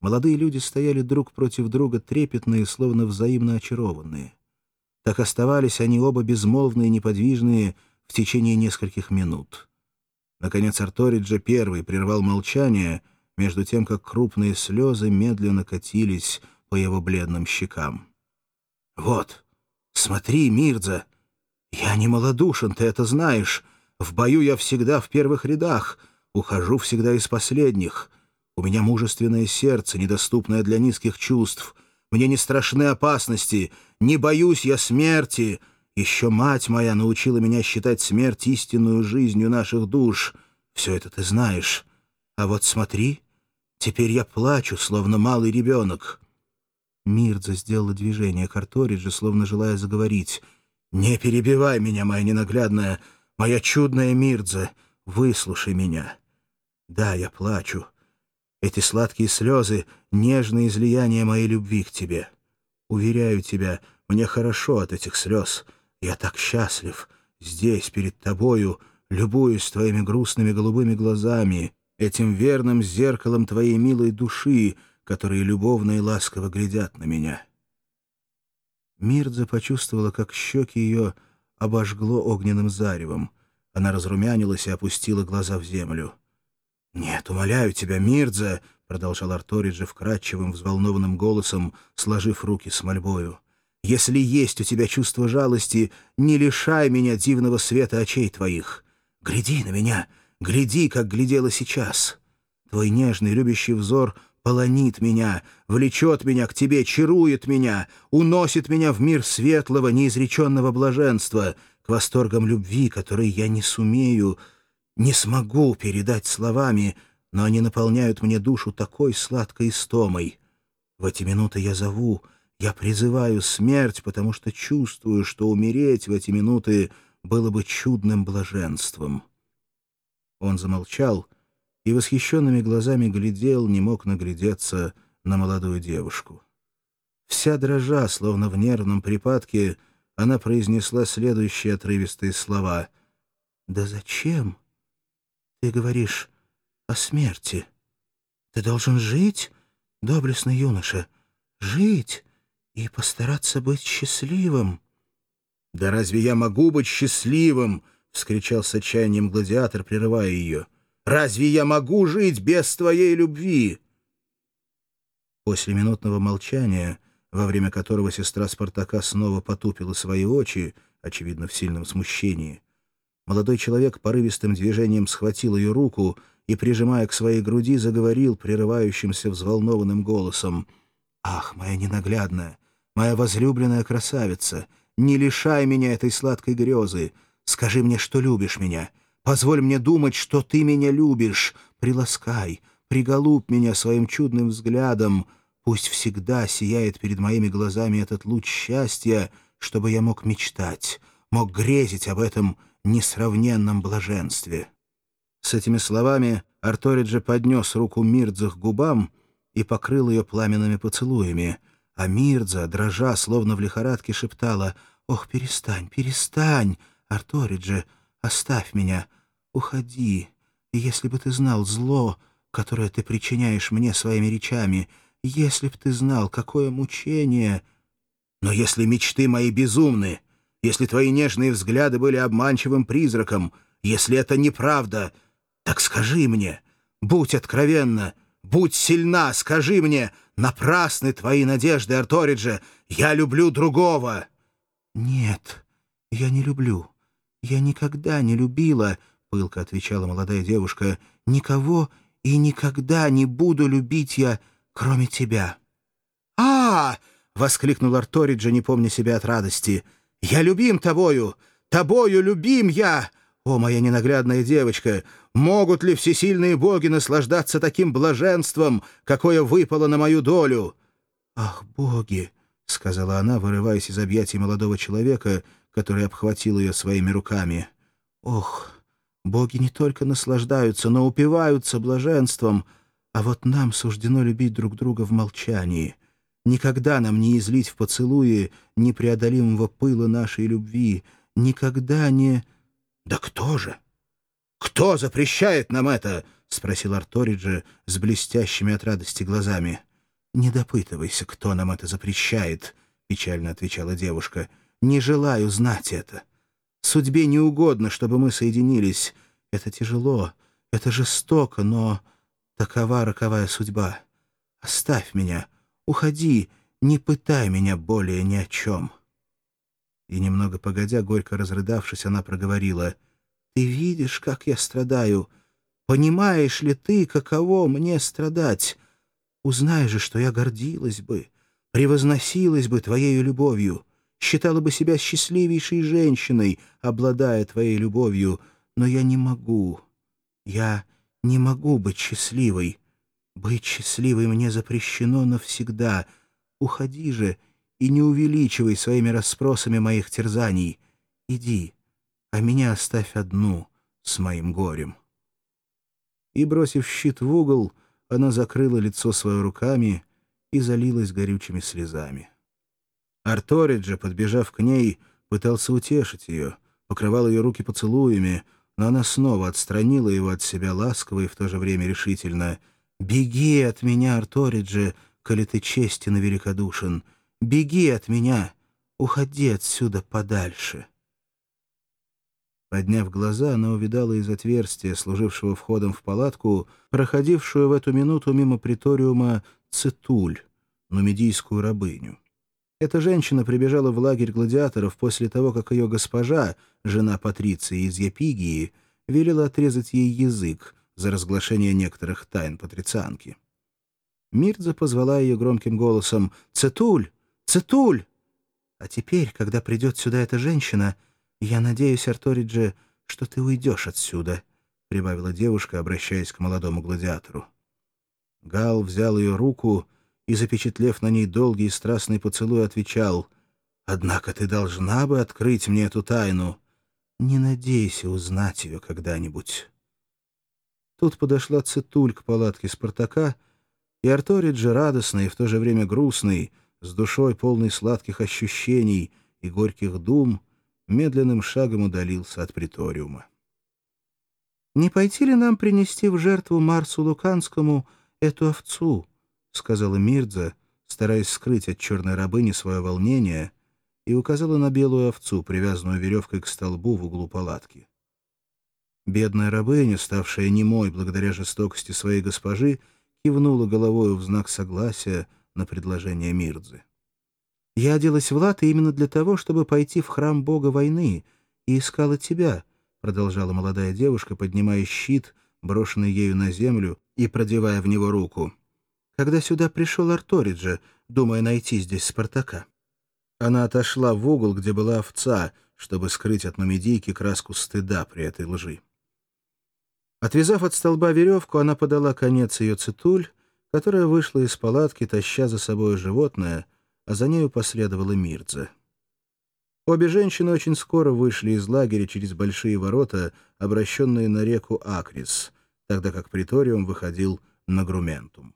Молодые люди стояли друг против друга трепетные, словно взаимно очарованные. Так оставались они оба безмолвные и неподвижные в течение нескольких минут. Наконец Арториджа первый прервал молчание, между тем, как крупные слезы медленно катились по его бледным щекам. «Вот, смотри, Мирдза, я не малодушен, ты это знаешь. В бою я всегда в первых рядах, ухожу всегда из последних. У меня мужественное сердце, недоступное для низких чувств. Мне не страшны опасности, не боюсь я смерти. Еще мать моя научила меня считать смерть истинную жизнью наших душ. Все это ты знаешь. А вот смотри, теперь я плачу, словно малый ребенок». Мирдза сделала движение к Арториджи, словно желая заговорить. «Не перебивай меня, моя ненаглядная, моя чудная Мирдза, выслушай меня. Да, я плачу. Эти сладкие слезы — нежное излияние моей любви к тебе. Уверяю тебя, мне хорошо от этих слез. Я так счастлив. Здесь, перед тобою, любуюсь твоими грустными голубыми глазами, этим верным зеркалом твоей милой души, которые любовно и ласково глядят на меня. Мирдза почувствовала, как щеки ее обожгло огненным заревом. Она разрумянилась и опустила глаза в землю. «Нет, умоляю тебя, Мирдза!» — продолжал Арториджи вкрадчивым, взволнованным голосом, сложив руки с мольбою. «Если есть у тебя чувство жалости, не лишай меня дивного света очей твоих. Гляди на меня, гляди, как глядела сейчас. Твой нежный, любящий взор — полонит меня, влечет меня к тебе, чарует меня, уносит меня в мир светлого, неизреченного блаженства, к восторгам любви, которые я не сумею, не смогу передать словами, но они наполняют мне душу такой сладкой истомой. В эти минуты я зову, я призываю смерть, потому что чувствую, что умереть в эти минуты было бы чудным блаженством. Он замолчал, — и восхищенными глазами глядел, не мог наглядеться на молодую девушку. Вся дрожа, словно в нервном припадке, она произнесла следующие отрывистые слова. «Да зачем? Ты говоришь о смерти. Ты должен жить, доблестный юноша, жить и постараться быть счастливым». «Да разве я могу быть счастливым?» — вскричал с отчаянием гладиатор, прерывая ее. — Разве я могу жить без твоей любви?» После минутного молчания, во время которого сестра Спартака снова потупила свои очи, очевидно, в сильном смущении, молодой человек порывистым движением схватил ее руку и, прижимая к своей груди, заговорил прерывающимся взволнованным голосом. «Ах, моя ненаглядная, моя возлюбленная красавица, не лишай меня этой сладкой грезы, скажи мне, что любишь меня». Позволь мне думать, что ты меня любишь. Приласкай, приголубь меня своим чудным взглядом. Пусть всегда сияет перед моими глазами этот луч счастья, чтобы я мог мечтать, мог грезить об этом несравненном блаженстве». С этими словами Арториджи поднес руку Мирдза к губам и покрыл ее пламенными поцелуями, а Мирдза, дрожа, словно в лихорадке, шептала «Ох, перестань, перестань, Арториджи, оставь меня, Уходи. Если бы ты знал зло, которое ты причиняешь мне своими речами, если б ты знал, какое мучение... Но если мечты мои безумны, если твои нежные взгляды были обманчивым призраком, если это неправда, так скажи мне, будь откровенна, будь сильна, скажи мне, напрасны твои надежды, Арториджа, я люблю другого. Нет, я не люблю. Я никогда не любила, — пылко отвечала молодая девушка, — «никого и никогда не буду любить я, кроме тебя». «А!» — воскликнул Арториджа, не помня себя от радости. «Я любим тобою! Тобою любим я! О, моя ненаглядная девочка! Могут ли всесильные боги наслаждаться таким блаженством, какое выпало на мою долю?» «Ах, боги!» — сказала она, вырываясь из объятий молодого человека, который обхватил ее своими руками. «Ох!» Боги не только наслаждаются, но упиваются блаженством, а вот нам суждено любить друг друга в молчании. Никогда нам не излить в поцелуе непреодолимого пыла нашей любви, никогда не... «Да кто же? Кто запрещает нам это?» — спросил Арториджи с блестящими от радости глазами. «Не допытывайся, кто нам это запрещает», — печально отвечала девушка. «Не желаю знать это. Судьбе не угодно, чтобы мы соединились. Это тяжело, это жестоко, но такова роковая судьба. Оставь меня, уходи, не пытай меня более ни о чем». И немного погодя, горько разрыдавшись, она проговорила. «Ты видишь, как я страдаю. Понимаешь ли ты, каково мне страдать? Узнай же, что я гордилась бы, превозносилась бы твоею любовью, считала бы себя счастливейшей женщиной, обладая твоей любовью, но я не могу. Я не могу быть счастливой. Быть счастливой мне запрещено навсегда. Уходи же и не увеличивай своими расспросами моих терзаний. Иди, а меня оставь одну с моим горем». И, бросив щит в угол, она закрыла лицо свое руками и залилась горючими слезами. Арториджа, подбежав к ней, пытался утешить ее, покрывал ее руки поцелуями, но она снова отстранила его от себя ласково и в то же время решительно. «Беги от меня, Арториджа, коли ты честен и великодушен! Беги от меня! Уходи отсюда подальше!» Подняв глаза, она увидала из отверстия, служившего входом в палатку, проходившую в эту минуту мимо приториума Цитуль, нумидийскую рабыню. Эта женщина прибежала в лагерь гладиаторов после того, как ее госпожа, жена Патриции из Епигии, велела отрезать ей язык за разглашение некоторых тайн патрицианки. Мирдза позвала ее громким голосом «Цитуль! Цитуль!» «А теперь, когда придет сюда эта женщина, — «Я надеюсь, Арториджи, что ты уйдешь отсюда», — прибавила девушка, обращаясь к молодому гладиатору. Гал взял ее руку и, запечатлев на ней долгий и страстный поцелуй, отвечал, «Однако ты должна бы открыть мне эту тайну. Не надейся узнать ее когда-нибудь». Тут подошла Цитуль к палатке Спартака, и Арториджи, радостный и в то же время грустный, с душой полной сладких ощущений и горьких дум, медленным шагом удалился от приториума. «Не пойти ли нам принести в жертву Марсу Луканскому эту овцу?» — сказала Мирдза, стараясь скрыть от черной рабыни свое волнение, и указала на белую овцу, привязанную веревкой к столбу в углу палатки. Бедная рабыня, ставшая немой благодаря жестокости своей госпожи, кивнула головою в знак согласия на предложение Мирдзы. Я оделась в латы именно для того, чтобы пойти в храм бога войны, и искала тебя», — продолжала молодая девушка, поднимая щит, брошенный ею на землю, и продевая в него руку. «Когда сюда пришел Арториджа, думая найти здесь Спартака». Она отошла в угол, где была овца, чтобы скрыть от мамедийки краску стыда при этой лжи. Отвязав от столба веревку, она подала конец ее цитуль, которая вышла из палатки, таща за собой животное — а за нею последовала Мирдза. Обе женщины очень скоро вышли из лагеря через большие ворота, обращенные на реку Акрис, тогда как приториум выходил на Грументум.